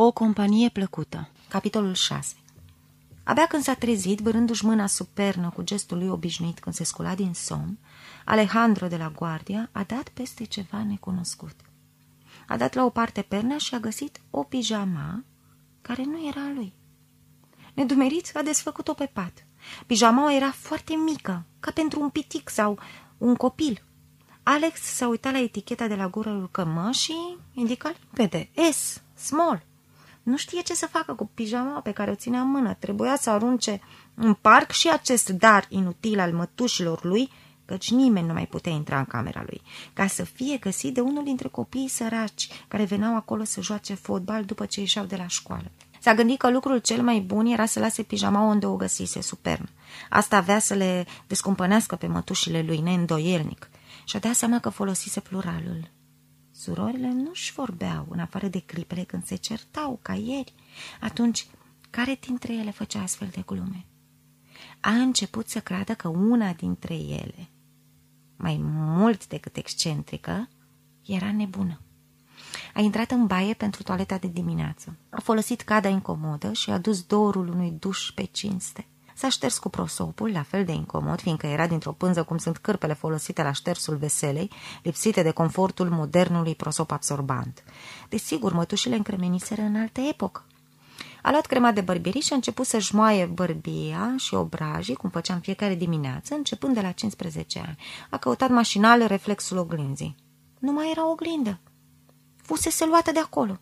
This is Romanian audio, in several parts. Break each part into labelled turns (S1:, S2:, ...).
S1: O companie plăcută Capitolul 6 Abia când s-a trezit, vârându-și mâna supernă cu gestul lui obișnuit când se scula din somn, Alejandro de la Guardia a dat peste ceva necunoscut. A dat la o parte perna și a găsit o pijama care nu era a lui. Nedumerit a desfăcut-o pe pat. Pijamaua era foarte mică, ca pentru un pitic sau un copil. Alex s-a uitat la eticheta de la gură lui cămășii, indică limpede, S, small. Nu știe ce să facă cu pijama pe care o ținea în mână. Trebuia să arunce în parc și acest dar inutil al mătușilor lui, căci nimeni nu mai putea intra în camera lui, ca să fie găsit de unul dintre copiii săraci care veneau acolo să joace fotbal după ce ieșeau de la școală. S-a gândit că lucrul cel mai bun era să lase pijama unde o găsise, supern. Asta avea să le descumpănească pe mătușile lui, neîndoielnic. Și-a dat seama că folosise pluralul. Surorile nu-și vorbeau, în afară de clipele când se certau, ca ieri. Atunci, care dintre ele făcea astfel de glume? A început să creadă că una dintre ele, mai mult decât excentrică, era nebună. A intrat în baie pentru toaleta de dimineață. A folosit cada incomodă și a dus dorul unui duș pe cinste. S-a șters cu prosopul, la fel de incomod, fiindcă era dintr-o pânză cum sunt cârpele folosite la ștersul veselei, lipsite de confortul modernului prosop absorbant. Desigur, mătușile încremeniseră în altă epocă. A luat crema de bărbierii și a început să-și moaie bărbia și obrajii, cum făceam fiecare dimineață, începând de la 15 ani. A căutat mașinal reflexul oglinzii. Nu mai era oglindă. Fusese luată de acolo.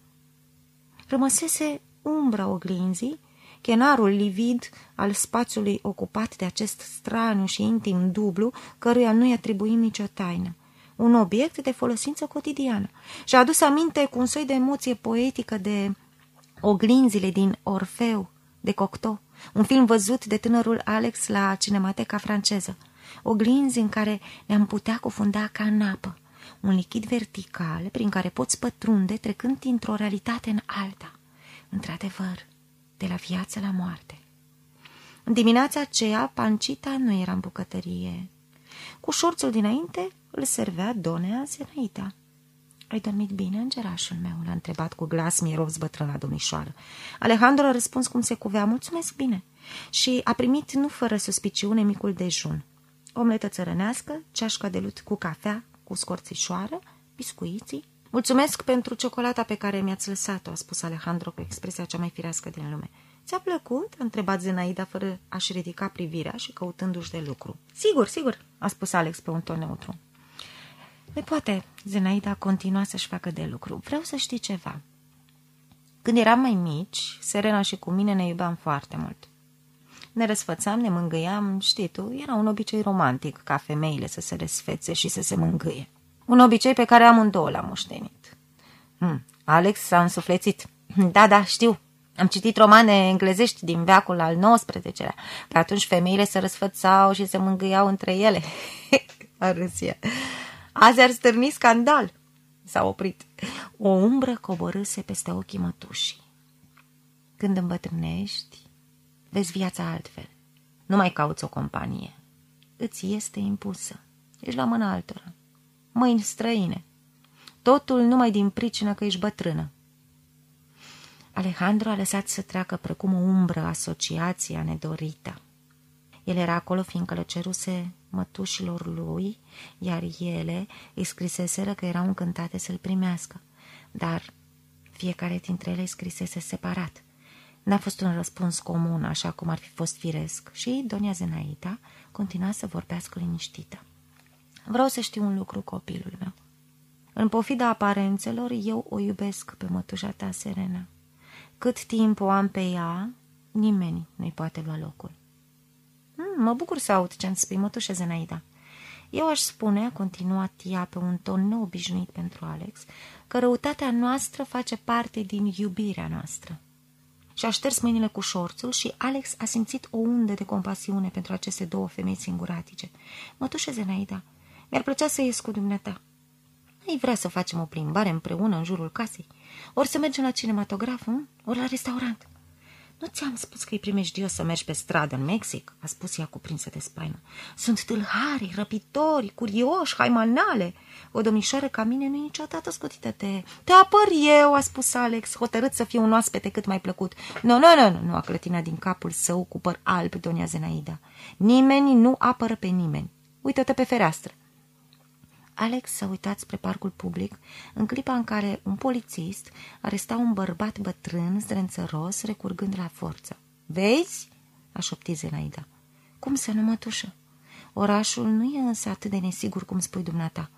S1: Rămăsese umbra oglinzii chenarul livid al spațiului ocupat de acest straniu și intim dublu, căruia nu-i atribuim nicio taină. Un obiect de folosință cotidiană. Și-a adus aminte cu un soi de emoție poetică de oglinzile din Orfeu, de Cocteau, un film văzut de tânărul Alex la Cinemateca franceză. Oglinzi în care ne-am putea cufunda ca în apă. Un lichid vertical prin care poți pătrunde trecând dintr-o realitate în alta. Într-adevăr, de la viață la moarte. În dimineața aceea, Pancita nu era în bucătărie. Cu șorțul dinainte îl servea Donea Zenaida. Ai dormit bine, îngerașul meu?" l-a întrebat cu glas miros bătrâna domnișoară. Alejandro a răspuns cum se cuvea, mulțumesc bine, și a primit nu fără suspiciune micul dejun. Omletă țărănească, ceașca de lut cu cafea, cu scorțișoară, biscuiții, Mulțumesc pentru ciocolata pe care mi-ați lăsat-o, a spus Alejandro cu expresia cea mai firească din lume. Ți-a plăcut? a întrebat Zenaida fără a-și ridica privirea și căutându-și de lucru. Sigur, sigur, a spus Alex pe un ton neutru. Păi poate, Zenaida continua să-și facă de lucru. Vreau să știi ceva. Când eram mai mici, Serena și cu mine ne iubeam foarte mult. Ne răsfățam, ne mângâiam, știi tu, era un obicei romantic ca femeile să se răsfețe și să se mângâie. Un obicei pe care amândouă l-am moștenit. Hmm. Alex s-a însuflețit. Da, da, știu. Am citit romane englezești din veacul al XIX-lea. Pe atunci femeile se răsfățau și se mângâiau între ele. a Azi ar stârni scandal. S-a oprit. O umbră coborâse peste ochii mătușii. Când îmbătrânești, vezi viața altfel. Nu mai cauți o companie. Îți este impusă. Ești la mâna altora mâini străine. Totul numai din pricină că ești bătrână. Alejandro a lăsat să treacă precum o umbră asociația nedorită. El era acolo fiindcă le ceruse mătușilor lui, iar ele îi scriseseră că erau încântate să-l primească, dar fiecare dintre ele îi scrisese separat. N-a fost un răspuns comun, așa cum ar fi fost firesc, și Donia Zenaita continua să vorbească liniștită. Vreau să știu un lucru, copilul meu. În pofida aparențelor, eu o iubesc pe mătușa ta, Serena. Cât timp o am pe ea, nimeni nu-i poate lua locul. Mm, mă bucur să aud ce-mi spui, mătușă Zenaida. Eu aș spune, a continuat ea pe un ton neobișnuit pentru Alex, că răutatea noastră face parte din iubirea noastră. Și-a șters mâinile cu șorțul și Alex a simțit o undă de compasiune pentru aceste două femei singuratice. Mătușă Zenaida, mi-ar plăcea să ies cu dumneata. Ai vrea să facem o plimbare împreună în jurul casei? Ori să mergem la cinematograf, hm? ori la restaurant. Nu ți-am spus că-i primejdios să mergi pe stradă în Mexic?" a spus ea cuprinsă de spaimă. Sunt tâlhari, răpitori, curioși, haimanale. O domnișoară ca mine nu e niciodată scotită de... Te apăr eu, a spus Alex, hotărât să fiu un oaspete cât mai plăcut. Nu, nu, nu, nu, nu a clătinat din capul său cu păr alb Donia Zenaida. Nimeni nu apără pe nimeni. Uită-te pe fereastră. Alex s-a uitat spre parcul public în clipa în care un polițist aresta un bărbat bătrân, zdrențăros, recurgând la forță. Vezi?" a șoptit Zenaida. Cum să nu, mătușă? Orașul nu e însă atât de nesigur cum spui dumneata."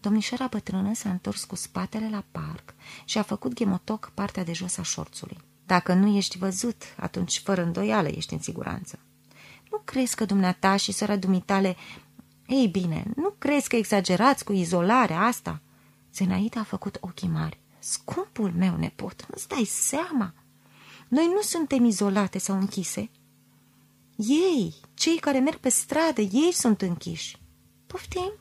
S1: Domnișoara bătrână s-a întors cu spatele la parc și a făcut ghemotoc partea de jos a șorțului. Dacă nu ești văzut, atunci fără îndoială ești în siguranță. Nu crezi că dumneata și sora dumitale ei bine, nu crezi că exagerați cu izolarea asta? Zenaida a făcut ochii mari. Scumpul meu nepot, îți dai seama? Noi nu suntem izolate sau închise. Ei, cei care merg pe stradă, ei sunt închiși. Poftim?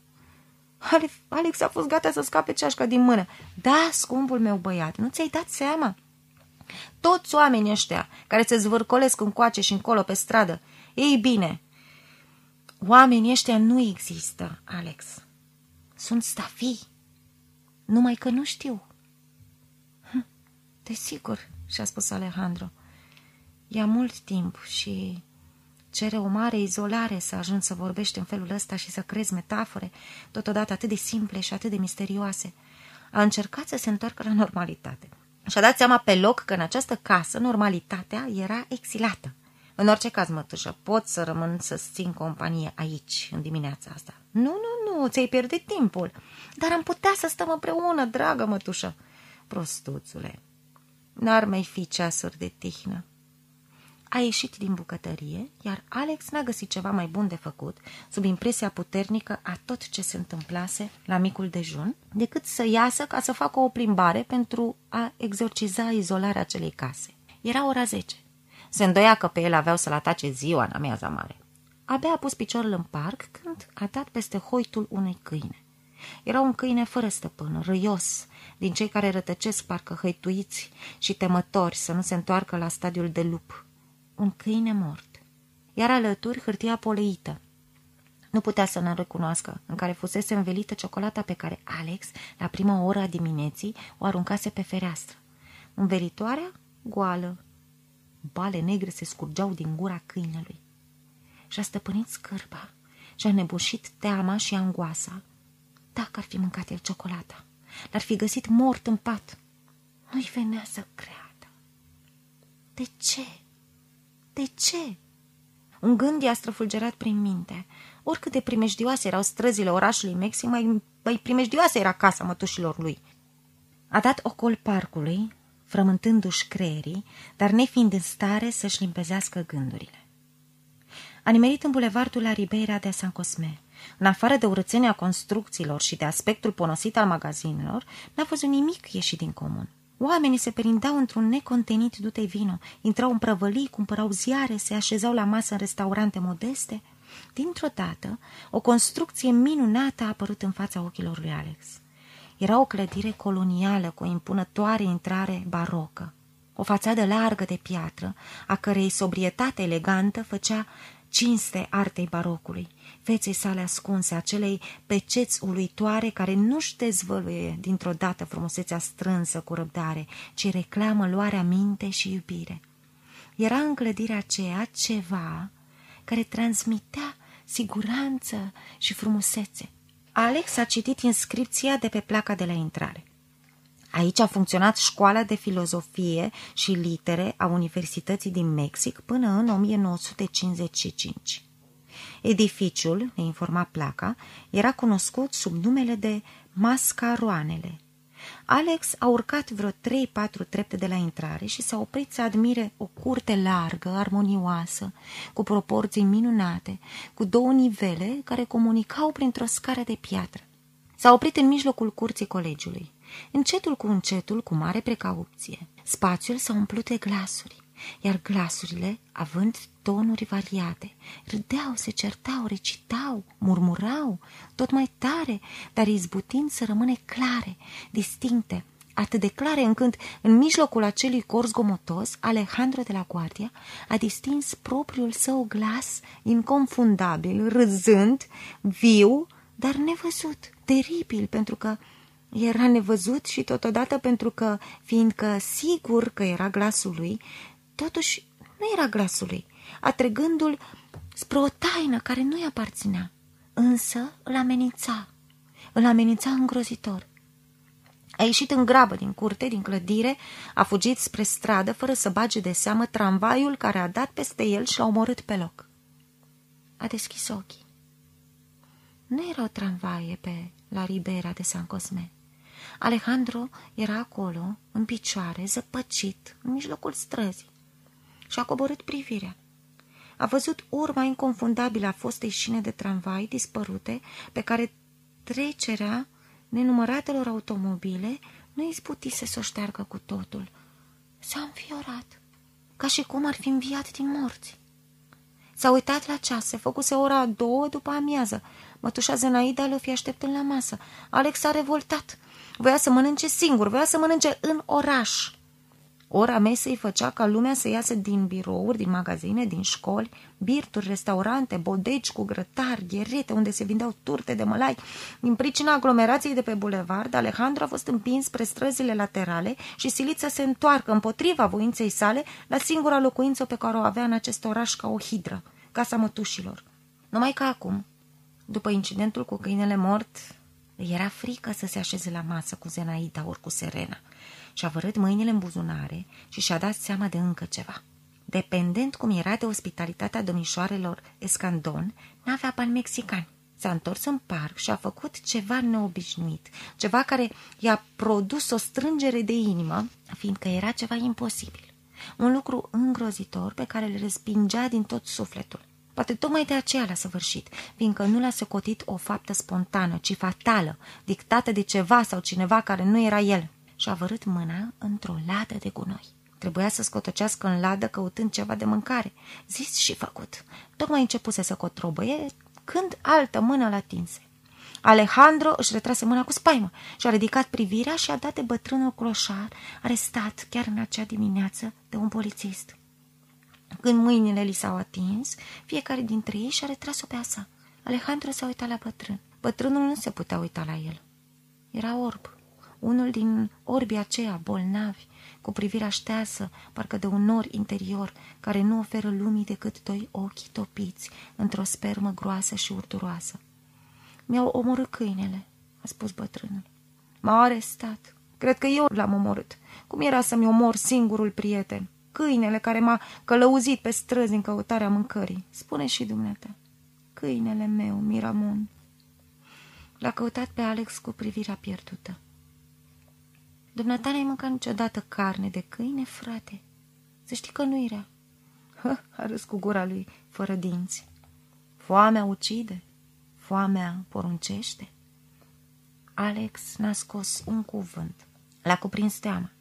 S1: Alex a fost gata să scape ceașca din mână. Da, scumpul meu băiat, nu ți-ai dat seama? Toți oamenii ăștia care se zvârcolesc încoace și încolo pe stradă, ei bine, Oamenii ăștia nu există, Alex. Sunt stafii. Numai că nu știu. Hm, desigur, și-a spus Alejandro. Ia mult timp și cere o mare izolare să ajungi să vorbești în felul ăsta și să crezi metafore, totodată atât de simple și atât de misterioase. A încercat să se întoarcă la normalitate. Și-a dat seama pe loc că în această casă normalitatea era exilată. În orice caz, mătușă, pot să rămân să-ți țin companie aici, în dimineața asta. Nu, nu, nu, ți-ai pierdut timpul. Dar am putea să stăm împreună, dragă mătușă. Prostuțule, n-ar mai fi ceasuri de tihnă. A ieșit din bucătărie, iar Alex n-a găsit ceva mai bun de făcut, sub impresia puternică a tot ce se întâmplase la micul dejun, decât să iasă ca să facă o plimbare pentru a exorciza izolarea acelei case. Era ora zece. Se îndoia că pe el aveau să-l atace ziua în amiaza mare. Abia a pus piciorul în parc când a dat peste hoitul unei câine. Era un câine fără stăpân, râios, din cei care rătăcesc parcă hăituiți și temători să nu se întoarcă la stadiul de lup. Un câine mort. Iar alături hârtia poleită. Nu putea să ne recunoască, în care fusese învelită ciocolata pe care Alex, la prima oră a dimineții, o aruncase pe fereastră. Învelitoarea? Goală, bale negre se scurgeau din gura câinelui. Și-a stăpânit scârba și-a nebușit teama și angoasa. Dacă ar fi mâncat el ciocolata, l-ar fi găsit mort în pat. Nu-i venea să creadă. De ce? De ce? Un gând i-a străfulgerat prin minte. Oricât de primejdioase erau străzile orașului Mexic, mai, mai primejdioasă era casa mătușilor lui. A dat ocol parcului, frământându-și creierii, dar nefiind în stare să-și limpezească gândurile. A nimerit în bulevardul la Ribeira de San Cosme. În afară de urățenia construcțiilor și de aspectul ponosit al magazinelor, n-a văzut nimic ieșit din comun. Oamenii se perindau într-un necontenit dute vino, intrau în prăvălii, cumpărau ziare, se așezau la masă în restaurante modeste. Dintr-o dată, o construcție minunată a apărut în fața ochilor lui Alex. Era o clădire colonială cu o impunătoare intrare barocă. O fațadă largă de piatră, a cărei sobrietate elegantă făcea cinste artei barocului, feței sale ascunse, acelei peceți uluitoare care nu-și dezvăluie dintr-o dată frumusețea strânsă cu răbdare, ci reclamă luarea minte și iubire. Era în clădirea aceea ceva care transmitea siguranță și frumusețe. Alex a citit inscripția de pe placa de la intrare. Aici a funcționat școala de filozofie și litere a Universității din Mexic până în 1955. Edificiul, ne informa placa, era cunoscut sub numele de Mascaroanele. Alex a urcat vreo trei-patru trepte de la intrare și s-a oprit să admire o curte largă, armonioasă, cu proporții minunate, cu două nivele care comunicau printr-o scară de piatră. S-a oprit în mijlocul curții colegiului. Încetul cu încetul, cu mare precauție, spațiul s-a umplut de glasuri iar glasurile, având tonuri variate, râdeau, se certau, recitau, murmurau, tot mai tare, dar izbutind să rămâne clare, distincte, atât de clare încât, în mijlocul acelui cor zgomotos, Alejandro de la Guardia a distins propriul său glas inconfundabil, râzând, viu, dar nevăzut, teribil, pentru că era nevăzut și totodată pentru că, fiindcă sigur că era glasul lui, totuși nu era glasul lui, atrăgându-l spre o taină care nu-i aparținea, însă îl amenința, îl amenința îngrozitor. A ieșit în grabă din curte, din clădire, a fugit spre stradă fără să bage de seamă tramvaiul care a dat peste el și l-a omorât pe loc. A deschis ochii. Nu erau tramvaie pe la Ribera de San Cosme. Alejandro era acolo, în picioare, zăpăcit, în mijlocul străzii. Și-a coborât privirea. A văzut urma inconfundabilă a fostei șine de tramvai dispărute, pe care trecerea nenumăratelor automobile nu izbutise să o șteargă cu totul. S-a înfiorat, ca și cum ar fi înviat din morți. S-a uitat la ceas, se făcuse ora a două după amiază. Mătușa Zenaida l-o fi așteptând la masă. Alex a revoltat. Voia să mănânce singur, voia să mănânce în oraș. Ora mesei făcea ca lumea să iasă din birouri, din magazine, din școli, birturi, restaurante, bodegi cu grătari, gherete, unde se vindeau turte de mălai. Din pricina aglomerației de pe bulevard, Alejandro a fost împins spre străzile laterale și silit să se întoarcă împotriva voinței sale la singura locuință pe care o avea în acest oraș ca o hidră, casa mătușilor. Numai că acum, după incidentul cu câinele mort, era frică să se așeze la masă cu Zenaida ori cu Serena și-a vărât mâinile în buzunare și și-a dat seama de încă ceva. Dependent cum era de ospitalitatea domnișoarelor Escandon, n-avea bani mexicani. S-a întors în parc și a făcut ceva neobișnuit, ceva care i-a produs o strângere de inimă, fiindcă era ceva imposibil. Un lucru îngrozitor pe care îl respingea din tot sufletul. Poate tocmai de aceea l-a săvârșit, fiindcă nu l-a socotit o faptă spontană, ci fatală, dictată de ceva sau cineva care nu era el și a vărât mâna într-o ladă de gunoi. Trebuia să scotocească în ladă căutând ceva de mâncare. Zis și făcut. Tocmai începuse să cotrobăie când altă mână l-a tinse. Alejandro își retrase mâna cu spaimă și a ridicat privirea și a dat de bătrânul cloșar, arestat chiar în acea dimineață de un polițist. Când mâinile li s-au atins, fiecare dintre ei și-a retras-o pe asa. Alejandro s-a uitat la bătrân. Bătrânul nu se putea uita la el. Era orb unul din orbii aceia bolnavi, cu privirea șteasă, parcă de un nor interior, care nu oferă lumii decât doi ochi topiți într-o spermă groasă și urturoasă. Mi-au omorât câinele, a spus bătrânul. M-au arestat. Cred că eu l-am omorât. Cum era să-mi omor singurul prieten? Câinele care m-a călăuzit pe străzi în căutarea mâncării. Spune și dumneata. Câinele meu, Miramon. L-a căutat pe Alex cu privirea pierdută. Dumneata n-ai mâncat niciodată carne de câine, frate? Să știi că nu era. Hă, a râs cu gura lui, fără dinți. Foamea ucide, foamea poruncește. Alex n-a scos un cuvânt. L-a cuprins teama.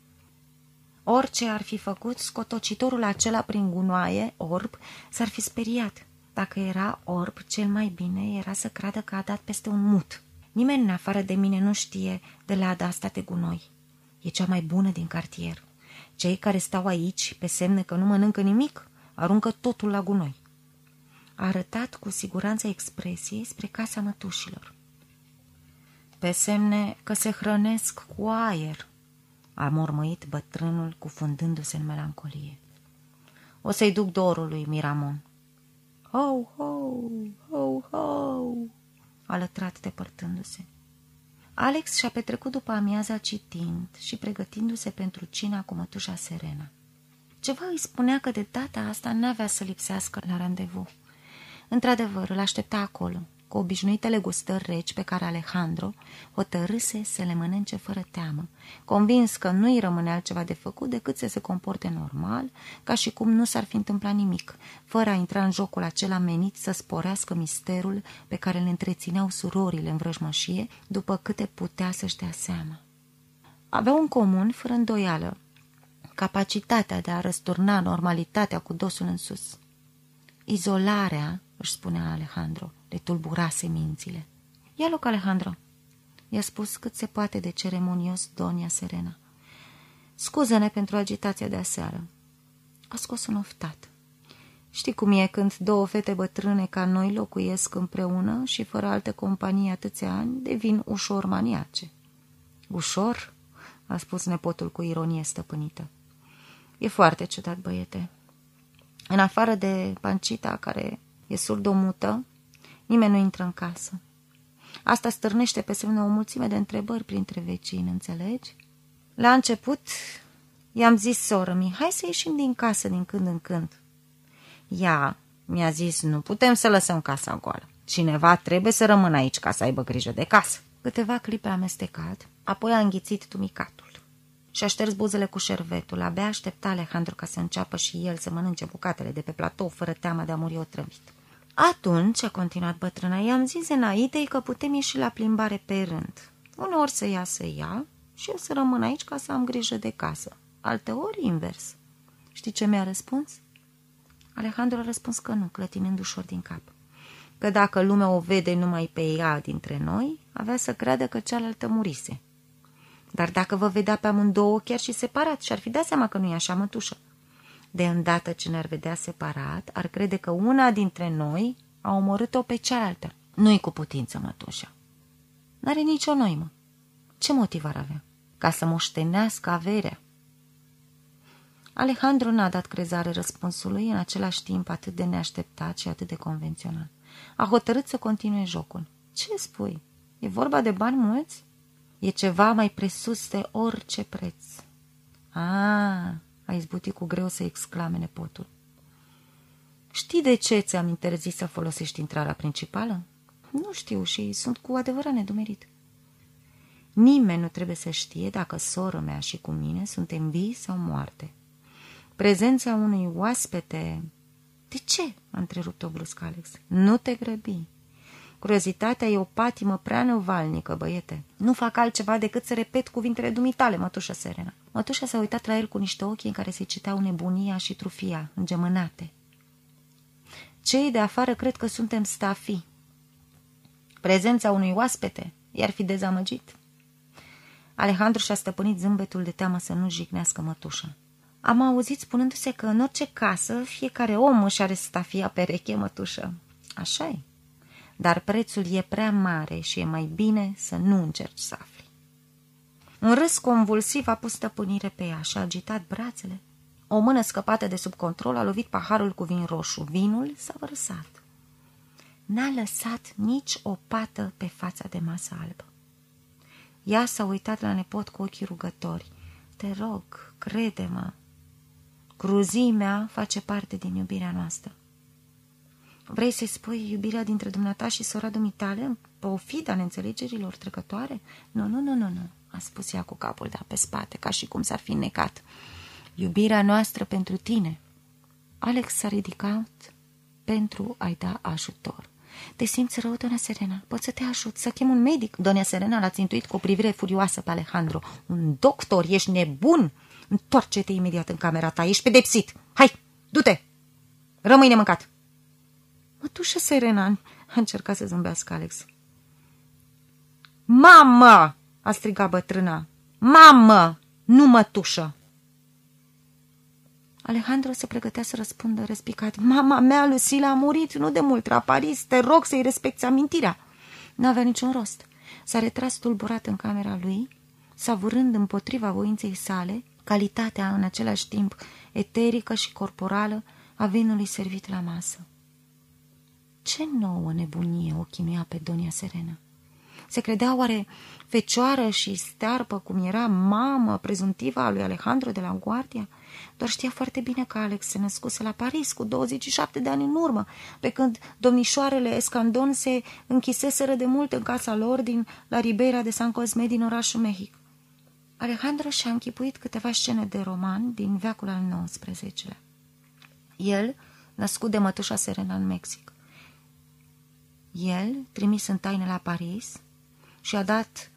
S1: Orice ar fi făcut, scotocitorul acela prin gunoaie, orb, s-ar fi speriat. Dacă era orb, cel mai bine era să creadă că a dat peste un mut. Nimeni în afară de mine nu știe de lada asta de gunoi. E cea mai bună din cartier. Cei care stau aici, pe semne că nu mănâncă nimic, aruncă totul la gunoi. A arătat cu siguranță expresie spre casa mătușilor. Pe semne că se hrănesc cu aer, a mormăit bătrânul cufundându-se în melancolie. O să-i duc dorul Miramon. Ho, ho, ho, ho, a lătrat depărtându-se. Alex și-a petrecut după amiaza citind și pregătindu-se pentru cina cu mătușa Serena. Ceva îi spunea că de data asta n-avea să lipsească la randevu. Într-adevăr, îl aștepta acolo, cu obișnuitele gustări reci pe care Alejandro hotărâse să le mănânce fără teamă, convins că nu-i rămâne altceva de făcut decât să se comporte normal, ca și cum nu s-ar fi întâmplat nimic, fără a intra în jocul acela menit să sporească misterul pe care îl întrețineau surorile în vrăjmășie, după câte putea să-și dea seama. Aveau în comun, fără îndoială, capacitatea de a răsturna normalitatea cu dosul în sus. Izolarea, își spunea Alejandro, le tulburase mințile. Ia loc, Alejandro, i-a spus cât se poate de ceremonios Donia Serena. Scuză-ne pentru agitația de aseară. A scos un oftat. Știi cum e când două fete bătrâne ca noi locuiesc împreună și fără alte companii atâția ani devin ușor maniace. Ușor? a spus nepotul cu ironie stăpânită. E foarte ciudat, băiete. În afară de Pancita, care e surdomută, nimeni nu intră în casă. Asta stârnește pe semnă o mulțime de întrebări printre vecini, înțelegi? La început i-am zis soră mi, hai să ieșim din casă din când în când. Ea mi-a zis, nu putem să lăsăm casa goală. Cineva trebuie să rămână aici ca să aibă grijă de casă. Câteva clipe amestecat, apoi a înghițit tumicatul. Și-a șters buzele cu șervetul. Abia aștepta Alejandro ca să înceapă și el să mănânce bucatele de pe platou fără teama de a muri otrăvit. Atunci, a continuat bătrâna, i-am zis înainte că putem ieși la plimbare pe rând. Uneori să ia să ia și eu să rămân aici ca să am grijă de casă. Alteori invers. Știi ce mi-a răspuns? Alejandro a răspuns că nu, clătinând ușor din cap. Că dacă lumea o vede numai pe ea dintre noi, avea să creadă că cealaltă murise. Dar dacă vă vedea pe amândouă chiar și separat, și-ar fi dat seama că nu e așa, mătușă. De îndată ce ne-ar vedea separat, ar crede că una dintre noi a omorât-o pe cealaltă. Nu-i cu putință, mătușă. N-are nicio noimă. Ce motiv ar avea? Ca să moștenească averea. Alejandro n-a dat crezare răspunsului, în același timp atât de neașteptat și atât de convențional. A hotărât să continue jocul. Ce spui? E vorba de bani mulți? E ceva mai presus de orice preț. A, a izbutit cu greu să exclame nepotul. Știi de ce ți-am interzis să folosești intrarea principală? Nu știu și sunt cu adevărat nedumerit. Nimeni nu trebuie să știe dacă sora mea și cu mine suntem vii sau moarte. Prezența unui oaspete... De ce? a întrerupt-o brusc Alex. Nu te grăbi. Curiozitatea e o patimă prea năvalnică, băiete. Nu fac altceva decât să repet cuvintele dumitale, mătușa Serena. Mătușa s-a uitat la el cu niște ochi în care se citeau nebunia și trufia, îngemânate. Cei de afară cred că suntem stafi. Prezența unui oaspete i-ar fi dezamăgit. Alejandru și-a stăpânit zâmbetul de teamă să nu jignească mătușa. Am auzit spunându-se că în orice casă fiecare om își are stafia pereche, mătușă. așa e dar prețul e prea mare și e mai bine să nu încerci să afli. Un râs convulsiv a pus stăpânire pe ea și a agitat brațele. O mână scăpată de sub control a lovit paharul cu vin roșu. Vinul s-a vărsat. N-a lăsat nici o pată pe fața de masă albă. Ea s-a uitat la nepot cu ochii rugători. Te rog, crede-mă, cruzimea face parte din iubirea noastră. Vrei să-i spui iubirea dintre dumneata și sora dumitale pe ofida neînțelegerilor trecătoare? Nu, nu, nu, nu, nu, a spus ea cu capul de pe spate, ca și cum s-ar fi necat. Iubirea noastră pentru tine. Alex s-a ridicat pentru a-i da ajutor. Te simți rău, doamna Serena? Pot să te ajut, să chem un medic? Doamna Serena l-a țintuit cu o privire furioasă pe Alejandro. Un doctor, ești nebun? Întoarce-te imediat în camera ta, ești pedepsit. Hai, du-te! Rămâi nemâncat! Mătușă Serena, a încercat să zâmbească Alex. Mamă! A strigat bătrâna. Mamă! Nu mătușă! Alejandro se pregătea să răspundă respicat. Mama mea, Lucila, a murit nu de mult la Paris. Te rog să-i respecti amintirea. Nu avea niciun rost. S-a retras tulburat în camera lui, savurând împotriva voinței sale calitatea în același timp eterică și corporală a vinului servit la masă. Ce nouă nebunie o chinuia pe Donia Serena? Se credea oare fecioară și stearpă cum era mamă prezuntiva a lui Alejandro de la Guardia? Doar știa foarte bine că Alex se născuse la Paris cu 27 de ani în urmă, pe când domnișoarele Escandon se închiseseră de mult în casa lor din la Ribeira de San Cosme din orașul Mexic. Alejandro și-a închipuit câteva scene de roman din veacul al XIX-lea. El, născut de mătușa Serena în Mexic. El, trimis în taină la Paris, și-a dat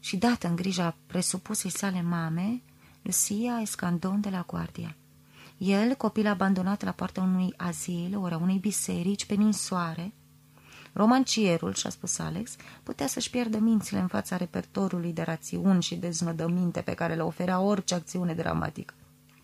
S1: și dat în grija presupusei sale mame, Lucia Escandon de la Guardia. El, copil abandonat la poarta unui azil, ori a unei biserici, pe ninsoare, Romancierul, și-a spus Alex, putea să-și pierdă mințile în fața repertoriului de rațiuni și de znădăminte pe care le oferea orice acțiune dramatică.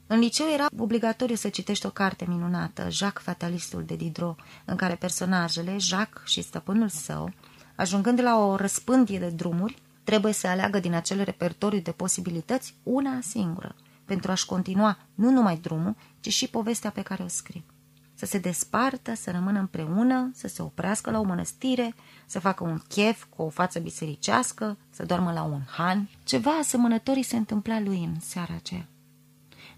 S1: În liceu era obligatoriu să citești o carte minunată, Jacques Fatalistul de Diderot, în care personajele, Jacques și stăpânul său, ajungând la o răspândie de drumuri, trebuie să aleagă din acel repertoriu de posibilități una singură, pentru a-și continua nu numai drumul, ci și povestea pe care o scrie să se despartă, să rămână împreună, să se oprească la o mănăstire, să facă un chef cu o față bisericească, să doarmă la un han. Ceva asemănătorii se întâmpla lui în seara aceea.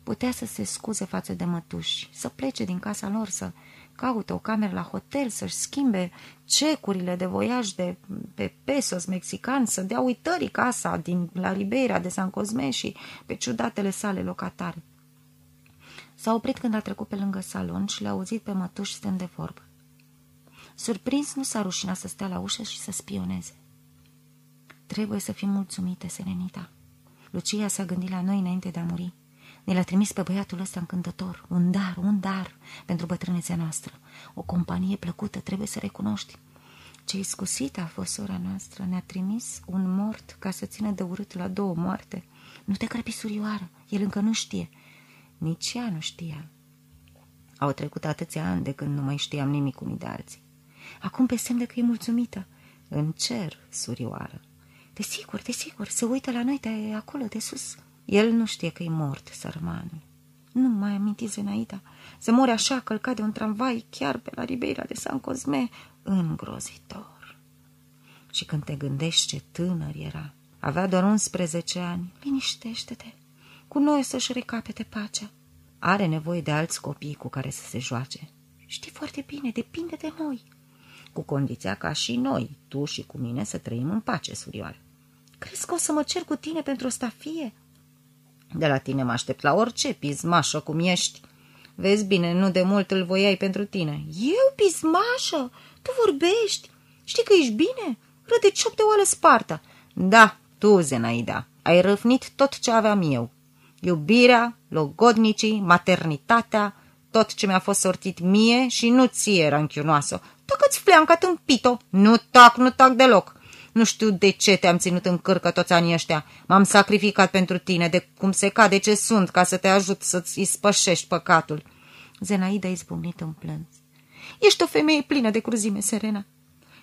S1: Putea să se scuze față de mătuși, să plece din casa lor, să caute o cameră la hotel, să-și schimbe cecurile de voiaj de pe pesos mexican, să dea uitării casa din la Ribeira de San Cosme și pe ciudatele sale locatare. S-a oprit când a trecut pe lângă salon și le-a auzit pe mătuși stând de vorbă. Surprins, nu s-a rușinat să stea la ușă și să spioneze. Trebuie să fim mulțumite, Serenita. Lucia s-a gândit la noi înainte de a muri. Ne l-a trimis pe băiatul ăsta încântător, un dar, un dar pentru bătrânețea noastră. O companie plăcută, trebuie să recunoști. Ce iscusită a fost sora noastră, ne-a trimis un mort ca să țină de urât la două moarte. Nu te grăbi, surioară, el încă nu știe. Nici ea nu știa. Au trecut atâția ani de când nu mai știam nimic unii de alții. Acum pe semn de că e mulțumită. În cer, surioară. Desigur, desigur, se uită la noi de acolo, de sus. El nu știe că e mort, sărmanul. Nu mai aminti Zenaida. Se mori așa, călcat de un tramvai, chiar pe la Ribeira de San Cosme, îngrozitor. Și când te gândești ce tânăr era, avea doar 11 ani, liniștește-te cu noi să-și recapete pacea. Are nevoie de alți copii cu care să se joace. Știi foarte bine, depinde de noi. Cu condiția ca și noi, tu și cu mine, să trăim în pace, surioară. Crezi că o să mă cer cu tine pentru o stafie? De la tine mă aștept la orice, pismașă cum ești. Vezi bine, nu de mult îl voiai pentru tine. Eu, pismașă? Tu vorbești? Știi că ești bine? Râde ciop de oală spartă. Da, tu, Zenaida, ai răfnit tot ce aveam eu iubirea, logodnicii, maternitatea, tot ce mi-a fost sortit mie și nu ție, ranchiunoasă. Tacă-ți fleanca tâmpito. Nu tac, nu tac deloc. Nu știu de ce te-am ținut în cârcă toți anii ăștia. M-am sacrificat pentru tine, de cum se cade ce sunt, ca să te ajut să-ți ispășești păcatul. Zenaida izbucnit în plâns. Ești o femeie plină de cruzime, Serena.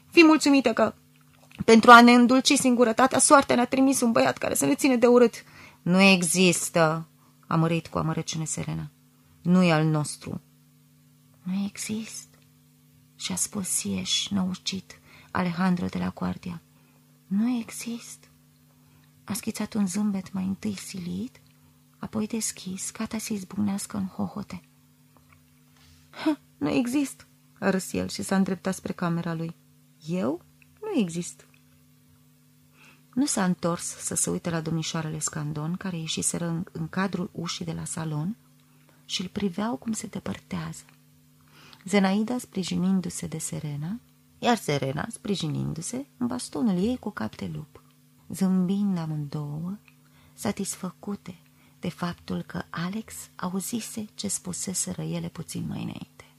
S1: Fii mulțumită că, pentru a ne îndulci singurătatea, soartea ne-a trimis un băiat care să ne ține de urât. Nu există, a mărit cu amărăciune Serena. Nu e al nostru. Nu există, și-a spus Sieș, năucit, Alejandro de la Guardia. Nu există. A schițat un zâmbet mai întâi silit, apoi deschis, gata să izbucnească în hohote. Ha, nu există, a râs el și s-a îndreptat spre camera lui. Eu? Nu există. Nu s-a întors să se uite la domnișoarele Scandon, care ieșiseră în, în cadrul ușii de la salon și îl priveau cum se depărtează. Zenaida sprijinindu-se de Serena, iar Serena sprijinindu-se în bastonul ei cu cap de lup, zâmbind amândouă, satisfăcute de faptul că Alex auzise ce spuseseră ele puțin mai înainte.